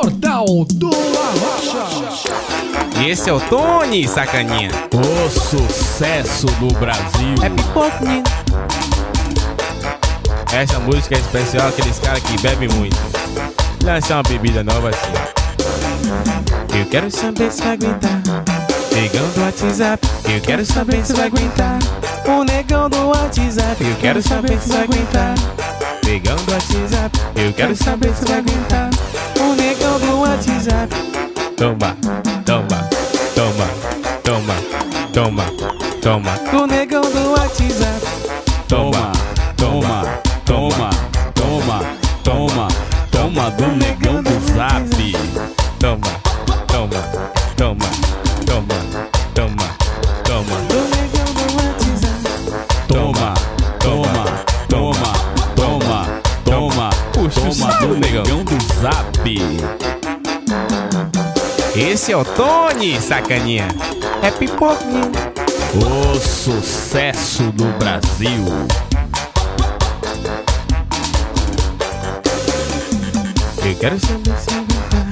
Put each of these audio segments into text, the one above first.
Portal do Arrocha. E esse é o Tony, sacaninha. O sucesso do Brasil. É pipoquinha. Essa música é especial aqueles caras que bebem muito. Lançar uma bebida nova assim. Eu quero saber se vai aguentar. Negão do WhatsApp. Eu quero saber se vai aguentar. O negão do WhatsApp. Eu quero saber se vai aguentar. Negão do WhatsApp. Eu quero saber se vai aguentar. Toma, toma, toma, toma, toma, toma. O negão do WhatsApp. Toma, toma, toma, toma, toma, toma do negão do zap. Toma, toma, toma, toma, toma, toma. O negão do WhatsApp. Toma, toma, toma, toma, toma, toma do negão. negão do zap. Esse é o Tony, sacaninha. É pipoquinha. O sucesso do Brasil. Eu quero saber se aguentar.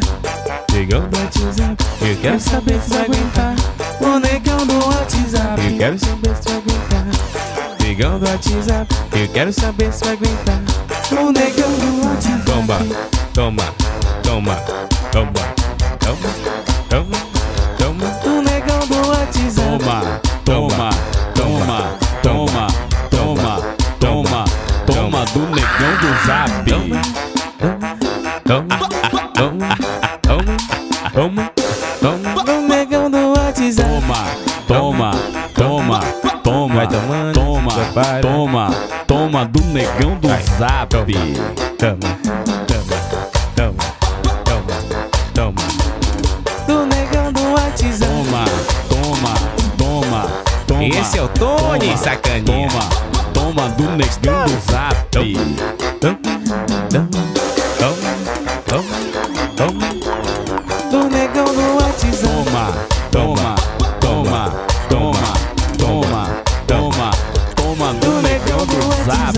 Negão do WhatsApp. Eu quero saber se aguentar. O negão do WhatsApp. Eu quero saber se aguentar. Negão do WhatsApp. Eu quero saber se vai aguentar. O negão do WhatsApp. Toma, toma, toma, toma, toma, toma, toma. O negão do WhatsApp. Toma, toma, toma, toma, toma, toma, toma do negão do zap. Toma, toma, toma, toma, toma. O negão do WhatsApp. Toma, toma, toma, Vai toma, tomando, toma, toma, toma do negão do Vai, zap. Toma, toma, toma, toma, Esse é o Tony, toma, sacaninha. Toma, toma do negão do zap. Toma, toma, toma, toma, toma. Do negão do WhatsApp. Toma, toma, toma, toma, toma, toma, toma do negão do zap.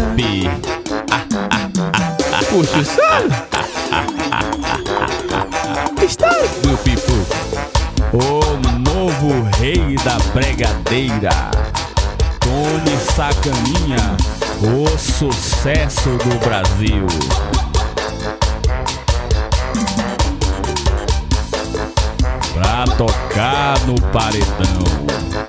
Puxa o som. Está do Pipu. O novo rei da bregadeira. Tony Sacaninha, o sucesso do Brasil. Pra tocar no paredão.